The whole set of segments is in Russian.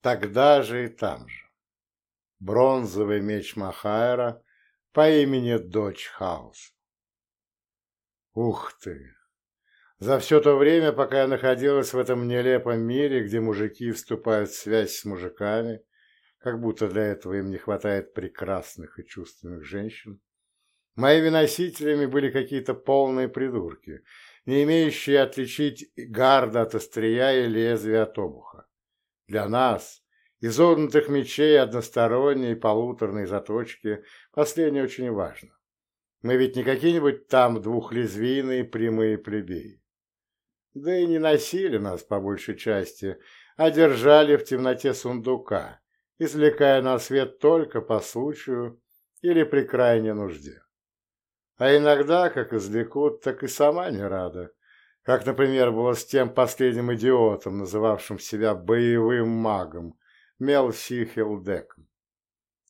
тогда же и там же. Бронзовый меч Махайра по имени Дочь Хаус. Ух ты! За все то время, пока я находилась в этом нелепом мире, где мужики вступают в связь с мужиками, как будто для этого им не хватает прекрасных и чувственных женщин, моими носителями были какие-то полные придурки, не имеющие отличить гарда от острия и лезвия от обуха. Для нас, изогнутых мечей односторонней полуторной заточки, последнее очень важно. Мы ведь не какие-нибудь там двухлезвийные прямые плебеи. Да и не носили нас по большей части, а держали в темноте сундука, извлекая на свет только по случаю или при крайней нужде. А иногда, как извлекут, так и сама не рада, как, например, было с тем последним идиотом, называвшим себя боевым магом, Мелсихилдеком,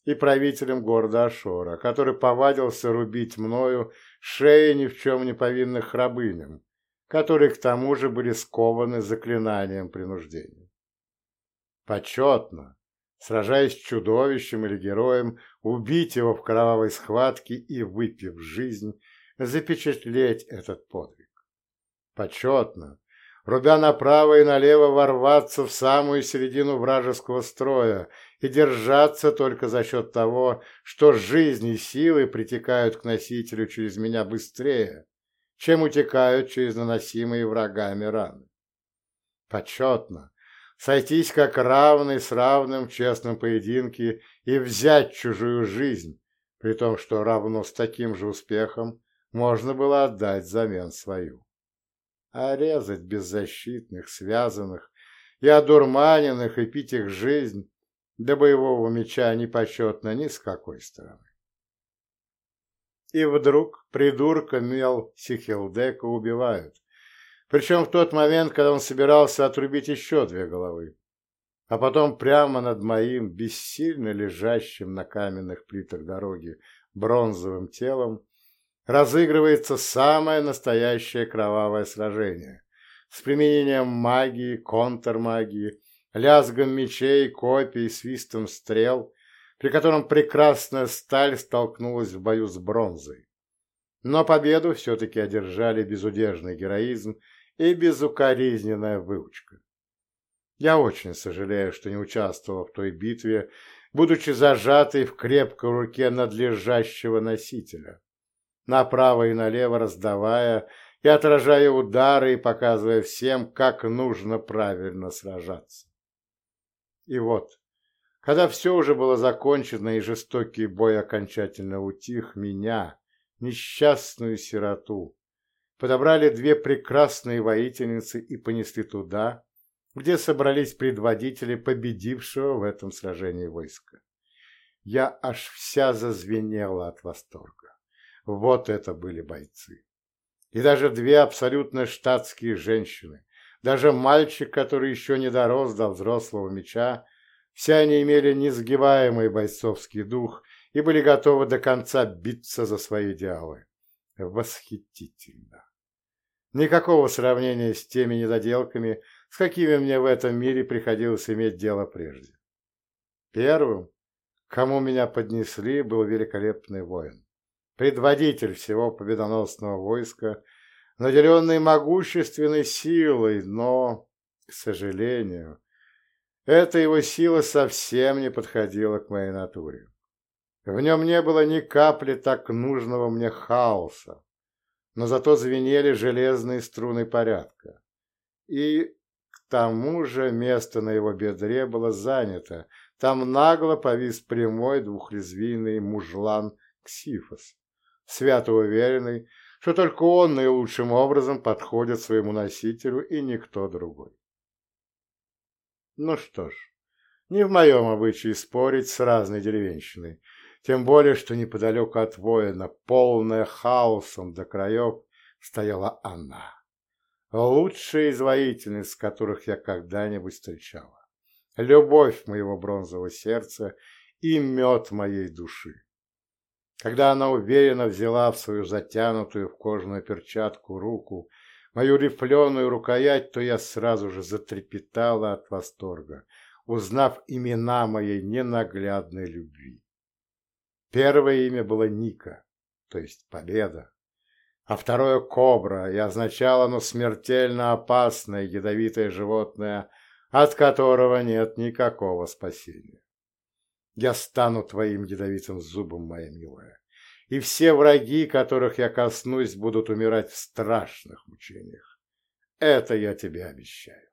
и правителем города Ашора, который повадился рубить мною шеи ни в чем не повинных рабыням, которые к тому же были скованы заклинанием принуждения. Почетно, сражаясь с чудовищем или героем, убить его в кровавой схватке и, выпив жизнь, запечатлеть этот подвиг. Почетно, рубя направо и налево ворваться в самую середину вражеского строя и держаться только за счет того, что жизнь и силы притекают к носителю через меня быстрее, чем утекают через наносимые врагами раны. Почетно, сойтись как равный с равным в честном поединке и взять чужую жизнь, при том, что равно с таким же успехом можно было отдать взамен свою а резать беззащитных, связанных и одурманенных и пить их жизнь до боевого меча непочетно ни с какой стороны. И вдруг придурка Мел Сихилдека убивают, причем в тот момент, когда он собирался отрубить еще две головы, а потом прямо над моим бессильно лежащим на каменных плитах дороги бронзовым телом разыгрывается самое настоящее кровавое сражение с применением магии, контрмагии, лязгом мечей, копий, свистом стрел, при котором прекрасная сталь столкнулась в бою с бронзой. Но победу все-таки одержали безудержный героизм и безукоризненная выучка. Я очень сожалею, что не участвовал в той битве, будучи зажатой в крепкой руке надлежащего носителя направо и налево раздавая и отражая удары и показывая всем, как нужно правильно сражаться. И вот, когда все уже было закончено и жестокий бой окончательно утих, меня, несчастную сироту, подобрали две прекрасные воительницы и понесли туда, где собрались предводители победившего в этом сражении войска. Я аж вся зазвенела от восторга. Вот это были бойцы. И даже две абсолютно штатские женщины, даже мальчик, который еще не дорос до взрослого меча, все они имели несгибаемый бойцовский дух и были готовы до конца биться за свои идеалы. Восхитительно. Никакого сравнения с теми недоделками, с какими мне в этом мире приходилось иметь дело прежде. Первым, кому меня поднесли, был великолепный воин предводитель всего победоносного войска, наделенный могущественной силой, но, к сожалению, эта его сила совсем не подходила к моей натуре. В нем не было ни капли так нужного мне хаоса, но зато звенели железные струны порядка. И к тому же место на его бедре было занято, там нагло повис прямой двухлезвийный мужлан Ксифос свято уверенный, что только он наилучшим образом подходит своему носителю и никто другой. Ну что ж, не в моем обычае спорить с разной деревенщиной, тем более, что неподалеку от воина, полная хаосом до краев, стояла она, лучшая из воительниц, которых я когда-нибудь встречала, любовь моего бронзового сердца и мед моей души. Когда она уверенно взяла в свою затянутую в кожаную перчатку руку мою рифленую рукоять, то я сразу же затрепетала от восторга, узнав имена моей ненаглядной любви. Первое имя было Ника, то есть Победа, а второе — Кобра, и означало оно смертельно опасное ядовитое животное, от которого нет никакого спасения. Я стану твоим ядовитым зубом, моя милая, и все враги, которых я коснусь, будут умирать в страшных мучениях. Это я тебе обещаю.